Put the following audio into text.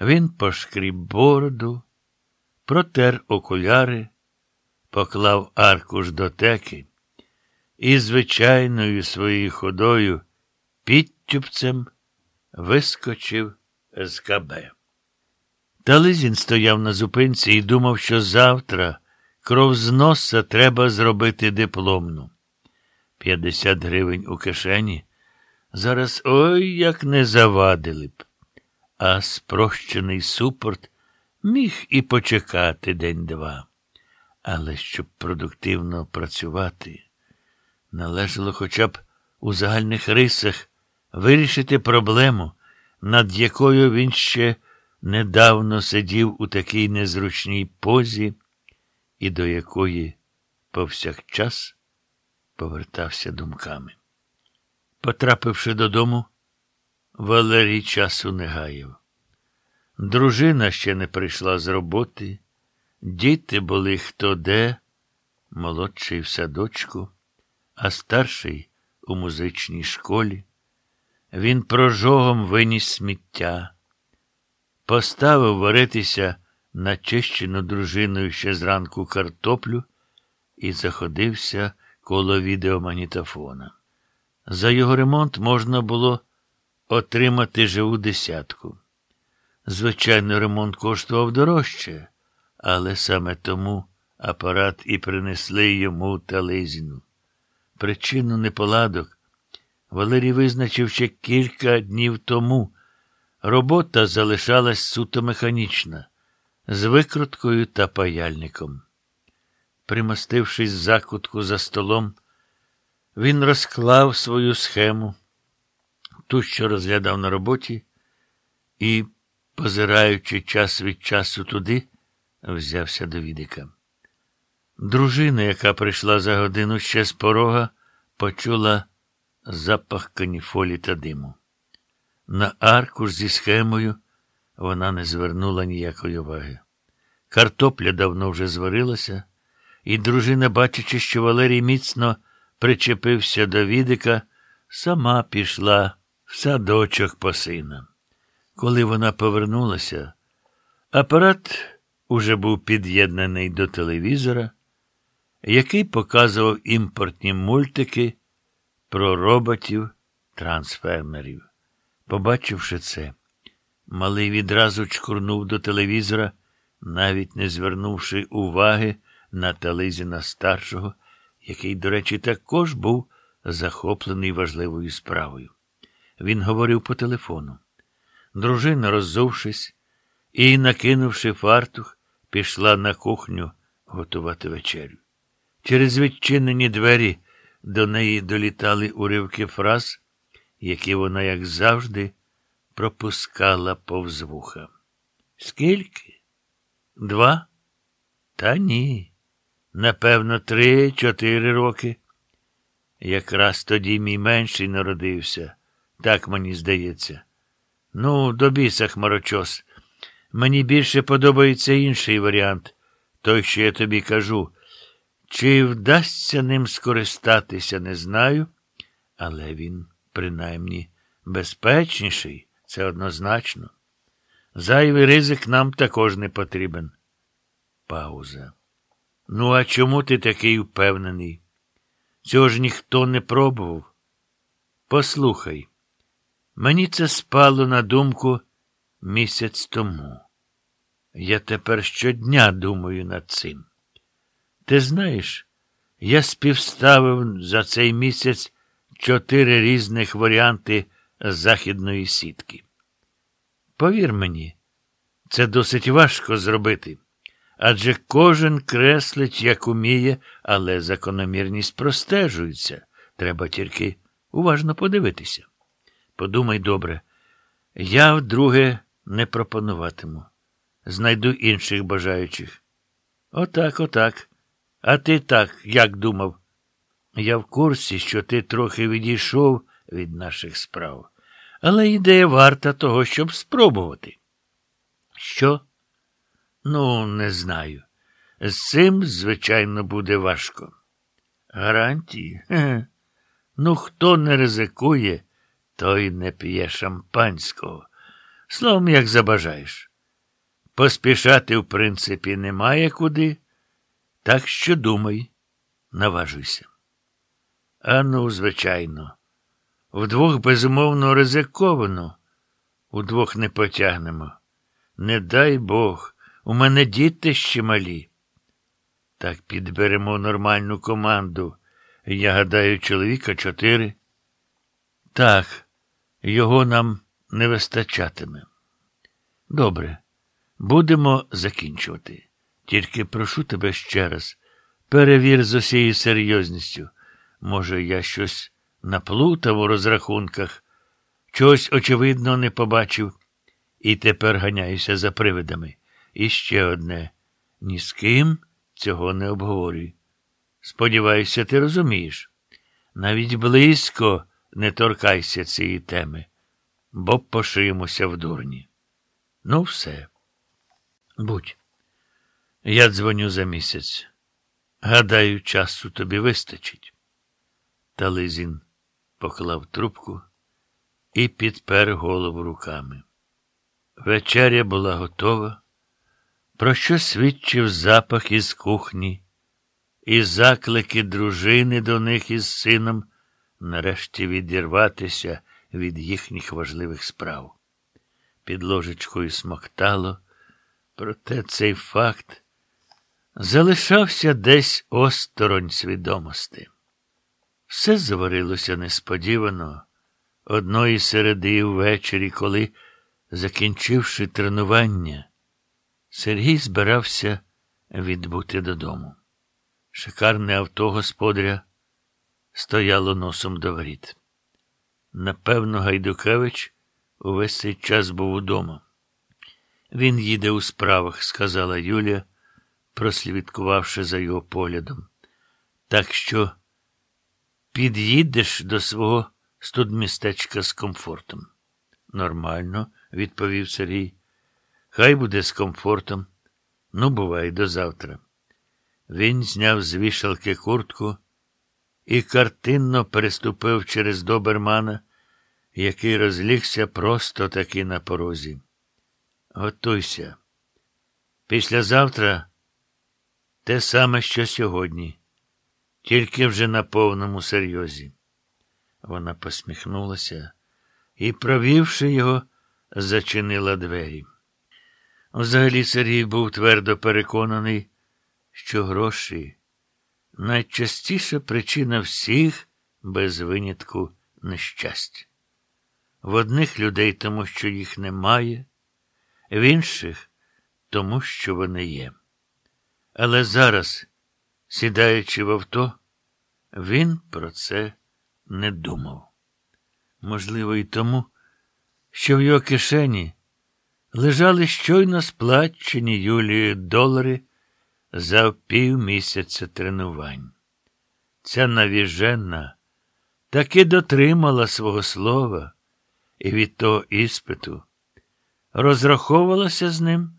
Він пошкріб бороду, протер окуляри, поклав аркуш до теки і звичайною своєю ходою підтюпцем вискочив з КБ. Тализін стояв на зупинці і думав, що завтра кров з носа треба зробити дипломну. П'ятдесят гривень у кишені. Зараз ой як не завадили б. А спрощений супорт міг і почекати день-два. Але щоб продуктивно працювати, належало хоча б у загальних рисах вирішити проблему, над якою він ще недавно сидів у такій незручній позі, і до якої повсякчас повертався думками. Потрапивши додому, Валерій часу не гаяв. Дружина ще не прийшла з роботи, діти були хто де, молодший в садочку, а старший у музичній школі. Він прожогом виніс сміття, поставив варитися начищену дружиною ще зранку картоплю і заходився коло відеомагнітофона. За його ремонт можна було отримати живу десятку. Звичайно, ремонт коштував дорожче, але саме тому апарат і принесли йому тализіну. Причину неполадок Валерій визначив ще кілька днів тому. Робота залишалась суто механічна, з викруткою та паяльником. Примостившись з закутку за столом, він розклав свою схему, ту, що розглядав на роботі, і, позираючи час від часу туди, взявся до відика. Дружина, яка прийшла за годину ще з порога, почула запах каніфолі та диму. На аркуш зі схемою вона не звернула ніякої уваги. Картопля давно вже зварилася, і дружина, бачачи, що Валерій міцно причепився до відика, сама пішла садочок по сина. Коли вона повернулася, апарат уже був під'єднаний до телевізора, який показував імпортні мультики про роботів трансфермерів. Побачивши це, малий відразу чкурнув до телевізора, навіть не звернувши уваги на Тализіна старшого, який, до речі, також був захоплений важливою справою. Він говорив по телефону. Дружина, роззувшись і, накинувши фартух, пішла на кухню готувати вечерю. Через відчинені двері до неї долітали уривки фраз, які вона, як завжди, пропускала повз вуха. Скільки? Два? Та ні. Напевно, три-чотири роки. Якраз тоді мій менший народився, так мені здається. Ну, до біса, хмарочос. Мені більше подобається інший варіант, той, що я тобі кажу. Чи вдасться ним скористатися, не знаю, але він, принаймні, безпечніший, це однозначно. Зайвий ризик нам також не потрібен. Пауза. Ну, а чому ти такий впевнений? Цього ж ніхто не пробував. Послухай, мені це спало на думку місяць тому. Я тепер щодня думаю над цим. Ти знаєш, я співставив за цей місяць чотири різних варіанти західної сітки. Повір мені, це досить важко зробити. Адже кожен креслить, як уміє, але закономірність простежується. Треба тільки уважно подивитися. Подумай добре, я вдруге не пропонуватиму. Знайду інших бажаючих. Отак, отак. А ти так, як думав? Я в курсі, що ти трохи відійшов від наших справ, але ідея варта того, щоб спробувати. Що? Ну, не знаю. З цим, звичайно, буде важко. Гарантії? Хе. Ну, хто не ризикує, той не п'є шампанського. Словом, як забажаєш. Поспішати, в принципі, немає куди, так що думай, наважуйся. А ну, звичайно, вдвох безумовно ризиковано, удвох не потягнемо. Не дай Бог, у мене діти ще малі. Так підберемо нормальну команду. Я гадаю, чоловіка чотири. Так, його нам не вистачатиме. Добре, будемо закінчувати. Тільки прошу тебе ще раз, перевір з усією серйозністю. Може, я щось наплутав у розрахунках, чогось, очевидно, не побачив, і тепер ганяюся за привидами. І ще одне ні з ким цього не обговорюй. Сподіваюся, ти розумієш. Навіть близько не торкайся цієї теми, бо пошиємося в дурні. Ну, все. Будь. Я дзвоню за місяць. Гадаю, часу тобі вистачить. Тализін поклав трубку і підпер голову руками. Вечеря була готова, про що свідчив запах із кухні, і заклики дружини до них із сином нарешті відірватися від їхніх важливих справ. Під ложечкою смоктало, проте цей факт залишався десь осторонь свідомості. Все заварилося несподівано одної середи ввечері, коли, закінчивши тренування, Сергій збирався відбути додому. Шикарне авто господаря стояло носом до воріт. Напевно, Гайдукевич увесь цей час був удома. Він їде у справах, сказала Юлія, прослідкувавши за його поглядом. Так що під'їдеш до свого студмістечка з комфортом. Нормально, відповів Сергій. Хай буде з комфортом. Ну, бувай, до завтра. Він зняв з вішалки куртку і картинно переступив через добермана, який розлігся просто таки на порозі. Готуйся. Післязавтра те саме, що сьогодні, тільки вже на повному серйозі. Вона посміхнулася і, провівши його, зачинила двері. Взагалі Сергій був твердо переконаний, що гроші найчастіша причина всіх без винятку нещастя. В одних людей тому, що їх немає, в інших тому, що вони є. Але зараз, сідаючи в авто, він про це не думав. Можливо, і тому, що в його кишені лежали щойно сплачені Юлією долари за півмісяця тренувань. Ця навіжена таки дотримала свого слова і від того іспиту розраховувалася з ним